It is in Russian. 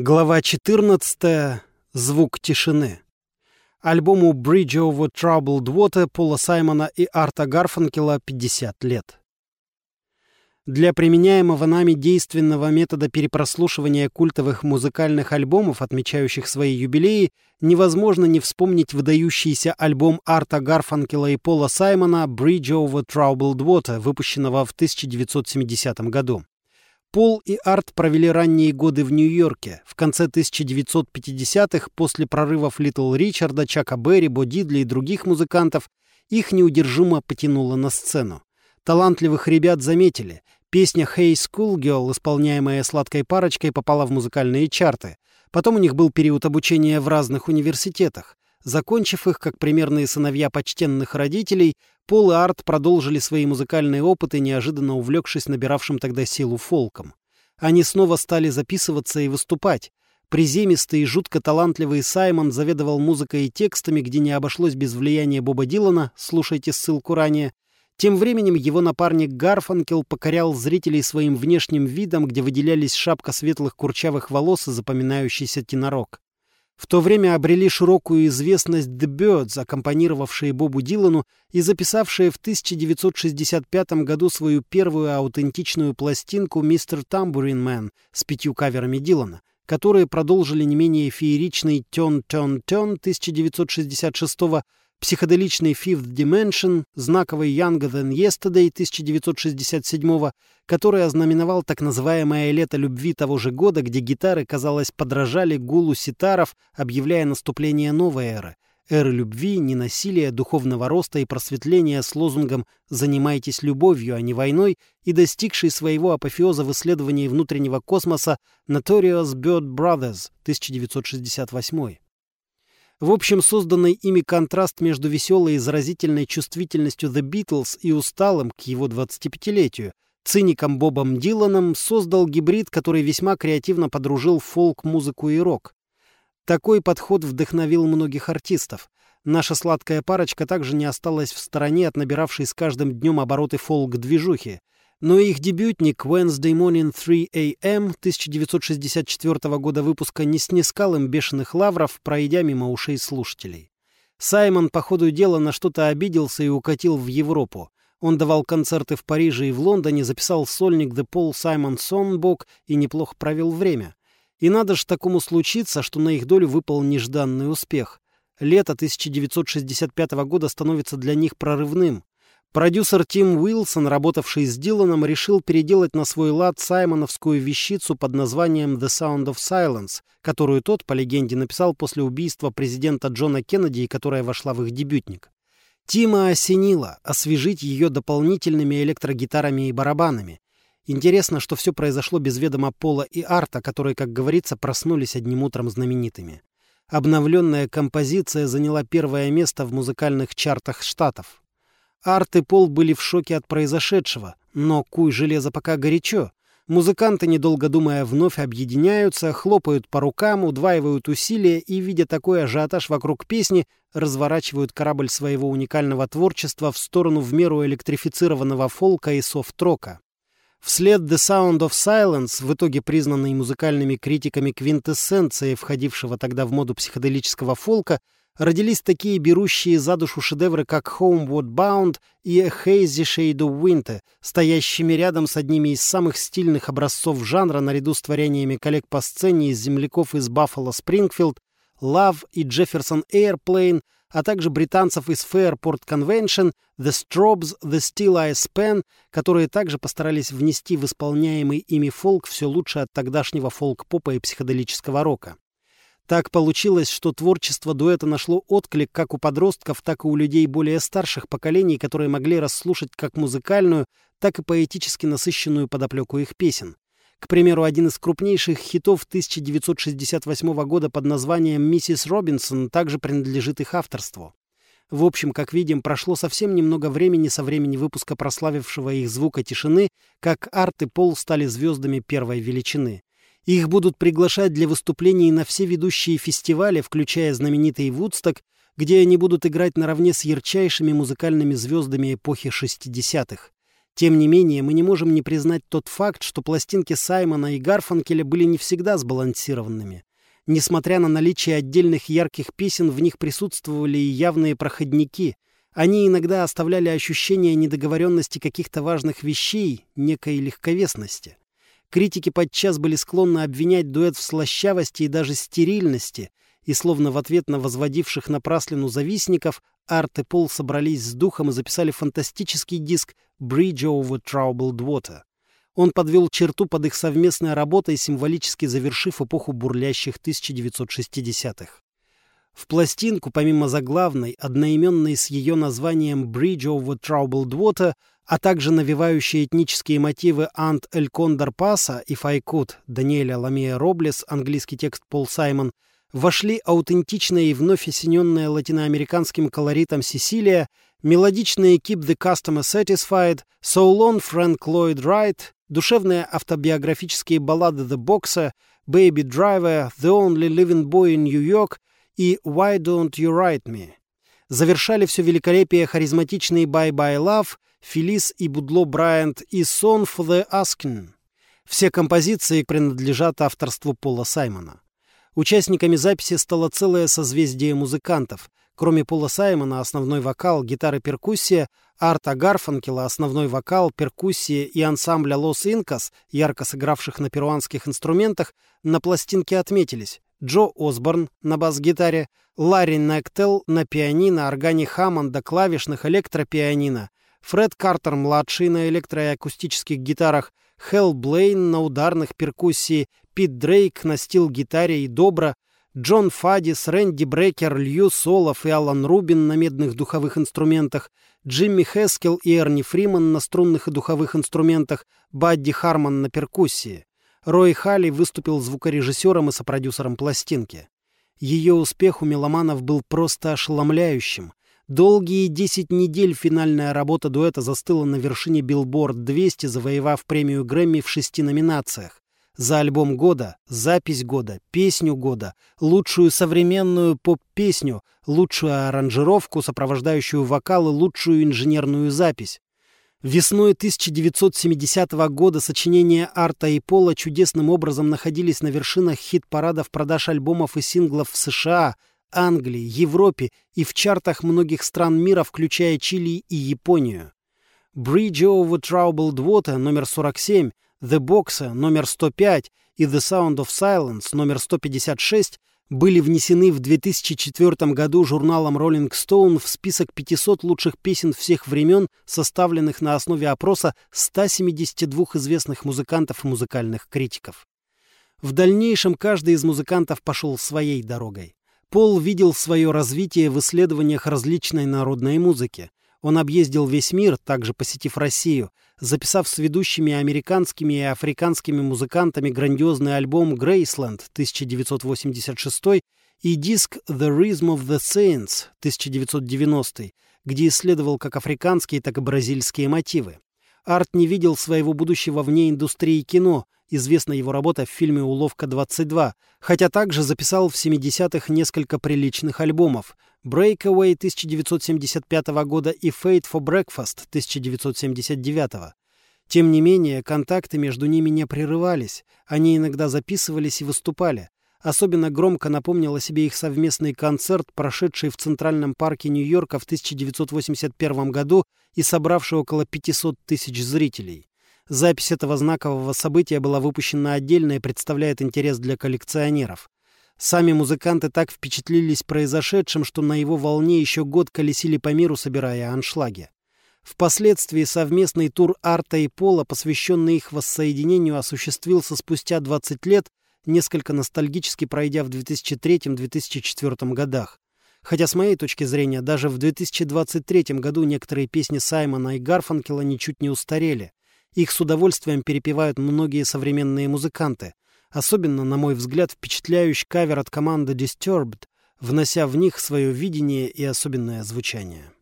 Глава 14. Звук тишины. Альбому Bridge over Troubled Water Пола Саймона и Арта Гарфанкела 50 лет. Для применяемого нами действенного метода перепрослушивания культовых музыкальных альбомов, отмечающих свои юбилеи, невозможно не вспомнить выдающийся альбом Арта Гарфанкела и Пола Саймона Bridge over Troubled Water, выпущенного в 1970 году. Пол и Арт провели ранние годы в Нью-Йорке. В конце 1950-х, после прорывов Литл Ричарда, Чака Берри, Бо Дидли и других музыкантов, их неудержимо потянуло на сцену. Талантливых ребят заметили. Песня «Hey School Girl», исполняемая сладкой парочкой, попала в музыкальные чарты. Потом у них был период обучения в разных университетах. Закончив их, как примерные сыновья почтенных родителей, Пол и Арт продолжили свои музыкальные опыты, неожиданно увлекшись набиравшим тогда силу фолком. Они снова стали записываться и выступать. Приземистый и жутко талантливый Саймон заведовал музыкой и текстами, где не обошлось без влияния Боба Дилана, слушайте ссылку ранее. Тем временем его напарник Гарфанкел покорял зрителей своим внешним видом, где выделялись шапка светлых курчавых волос и запоминающийся тенорок. В то время обрели широкую известность The Birds, аккомпанировавшие Бобу Дилану и записавшие в 1965 году свою первую аутентичную пластинку «Мистер Тамбурин Мэн» с пятью каверами Дилана, которые продолжили не менее фееричный «Тён, тён, тён» 1966 года психоделичный Fifth Dimension, знаковый Younger Than Yesterday 1967 который ознаменовал так называемое «лето любви» того же года, где гитары, казалось, подражали гулу ситаров, объявляя наступление новой эры. Эры любви, ненасилия, духовного роста и просветления с лозунгом «Занимайтесь любовью, а не войной» и достигший своего апофеоза в исследовании внутреннего космоса Notorious Bird Brothers 1968 в общем, созданный ими контраст между веселой и заразительной чувствительностью The Beatles и усталым к его 25-летию, циником Бобом Диланом создал гибрид, который весьма креативно подружил фолк, музыку и рок. Такой подход вдохновил многих артистов. Наша сладкая парочка также не осталась в стороне от набиравшей с каждым днем обороты фолк-движухи — но их дебютник Wednesday Morning 3 AM 1964 года выпуска не снискал им бешеных лавров, пройдя мимо ушей слушателей. Саймон по ходу дела на что-то обиделся и укатил в Европу. Он давал концерты в Париже и в Лондоне, записал сольник The Paul Simon Songbook и неплохо провел время. И надо ж такому случиться, что на их долю выпал нежданный успех. Лето 1965 года становится для них прорывным. Продюсер Тим Уилсон, работавший с Диланом, решил переделать на свой лад саймоновскую вещицу под названием «The Sound of Silence», которую тот, по легенде, написал после убийства президента Джона Кеннеди которая вошла в их дебютник. Тима осенило освежить ее дополнительными электрогитарами и барабанами. Интересно, что все произошло без ведома Пола и Арта, которые, как говорится, проснулись одним утром знаменитыми. Обновленная композиция заняла первое место в музыкальных чартах Штатов. Арт и Пол были в шоке от произошедшего, но куй железо пока горячо. Музыканты, недолго думая, вновь объединяются, хлопают по рукам, удваивают усилия и, видя такой ажиотаж вокруг песни, разворачивают корабль своего уникального творчества в сторону в меру электрифицированного фолка и софт-рока. Вслед The Sound of Silence, в итоге признанной музыкальными критиками квинтэссенцией входившего тогда в моду психоделического фолка, родились такие берущие за душу шедевры, как Homeward Bound и A Hazy Shade of Winter, стоящими рядом с одними из самых стильных образцов жанра наряду с творениями коллег по сцене из земляков из Buffalo Springfield, Love и Jefferson Airplane, а также британцев из Fairport Convention, The Strobes, The Steel Eyes Pen, которые также постарались внести в исполняемый ими фолк все лучше от тогдашнего фолк-попа и психоделического рока. Так получилось, что творчество дуэта нашло отклик как у подростков, так и у людей более старших поколений, которые могли расслушать как музыкальную, так и поэтически насыщенную подоплеку их песен. К примеру, один из крупнейших хитов 1968 года под названием «Миссис Робинсон» также принадлежит их авторству. В общем, как видим, прошло совсем немного времени со времени выпуска прославившего их звука тишины, как Арт и Пол стали звездами первой величины. Их будут приглашать для выступлений на все ведущие фестивали, включая знаменитый Вудсток, где они будут играть наравне с ярчайшими музыкальными звездами эпохи 60-х. Тем не менее, мы не можем не признать тот факт, что пластинки Саймона и Гарфанкеля были не всегда сбалансированными. Несмотря на наличие отдельных ярких песен, в них присутствовали и явные проходники. Они иногда оставляли ощущение недоговоренности каких-то важных вещей, некой легковесности. Критики подчас были склонны обвинять дуэт в слащавости и даже стерильности, и словно в ответ на возводивших напраслину завистников, Арт и Пол собрались с духом и записали фантастический диск «Bridge over Troubled Water». Он подвел черту под их совместной работой, символически завершив эпоху бурлящих 1960-х. В пластинку, помимо заглавной, одноименной с ее названием «Bridge over Troubled Water», а также навевающие этнические мотивы «Ант Эль Кондор Паса» и «Файкут» Даниэля Ламея Роблес, английский текст Пол Саймон, вошли аутентичная и вновь осененная латиноамериканским колоритом Сесилия, мелодичные «Keep the Customer Satisfied», «So Long Frank Lloyd Wright», Душевные автобиографические баллады «The Boxer», «Baby Driver», «The Only Living Boy in New York» и «Why Don't You Write Me». Завершали все великолепие харизматичные «Bye Bye Love», «Фелис» и Будло Брайант и «Song for the Asking». Все композиции принадлежат авторству Пола Саймона. Участниками записи стало целое созвездие музыкантов. Кроме Пола Саймона, основной вокал, гитары, перкуссия, Арта Гарфанкела, основной вокал, перкуссия и ансамбля Лос Инкас, ярко сыгравших на перуанских инструментах, на пластинке отметились Джо Осборн на бас-гитаре, Ларри Нектел на пианино, органе Хаммонда, клавишных, электропианино, Фред Картер-младший на электро- и акустических гитарах, Хелл Блейн на ударных перкуссии, Пит Дрейк на стил-гитаре и добро, Джон Фадис, Рэнди Брекер, Лью Солов и Алан Рубин на медных духовых инструментах, Джимми Хескел и Эрни Фриман на струнных и духовых инструментах, Бадди Харман на перкуссии. Рой Халли выступил звукорежиссером и сопродюсером пластинки. Ее успех у меломанов был просто ошеломляющим. Долгие 10 недель финальная работа дуэта застыла на вершине Billboard 200, завоевав премию Грэмми в шести номинациях за альбом года, запись года, песню года, лучшую современную поп-песню, лучшую аранжировку, сопровождающую вокал и лучшую инженерную запись. Весной 1970 года сочинения Арта и Пола чудесным образом находились на вершинах хит-парадов продаж альбомов и синглов в США, Англии, Европе и в чартах многих стран мира, включая Чили и Японию. Bridge over Troubled Water номер 47 The Boxer номер 105 и The Sound of Silence номер 156 были внесены в 2004 году журналом Rolling Stone в список 500 лучших песен всех времен, составленных на основе опроса 172 известных музыкантов и музыкальных критиков. В дальнейшем каждый из музыкантов пошел своей дорогой. Пол видел свое развитие в исследованиях различной народной музыки. Он объездил весь мир, также посетив Россию, записав с ведущими американскими и африканскими музыкантами грандиозный альбом «Грейсленд» 1986 и диск «The Rhythm of the Saints» 1990, где исследовал как африканские, так и бразильские мотивы. Арт не видел своего будущего вне индустрии кино, известна его работа в фильме «Уловка-22», хотя также записал в 70-х несколько приличных альбомов – Breakaway 1975 года и Fate for Breakfast 1979. Тем не менее, контакты между ними не прерывались, они иногда записывались и выступали. Особенно громко напомнил себе их совместный концерт, прошедший в Центральном парке Нью-Йорка в 1981 году и собравший около 500 тысяч зрителей. Запись этого знакового события была выпущена отдельно и представляет интерес для коллекционеров. Сами музыканты так впечатлились произошедшим, что на его волне еще год колесили по миру, собирая аншлаги. Впоследствии совместный тур Арта и Пола, посвященный их воссоединению, осуществился спустя 20 лет, несколько ностальгически пройдя в 2003-2004 годах. Хотя, с моей точки зрения, даже в 2023 году некоторые песни Саймона и Гарфанкела ничуть не устарели. Их с удовольствием перепевают многие современные музыканты – Особенно, на мой взгляд, впечатляющий кавер от команды Disturbed, внося в них свое видение и особенное звучание.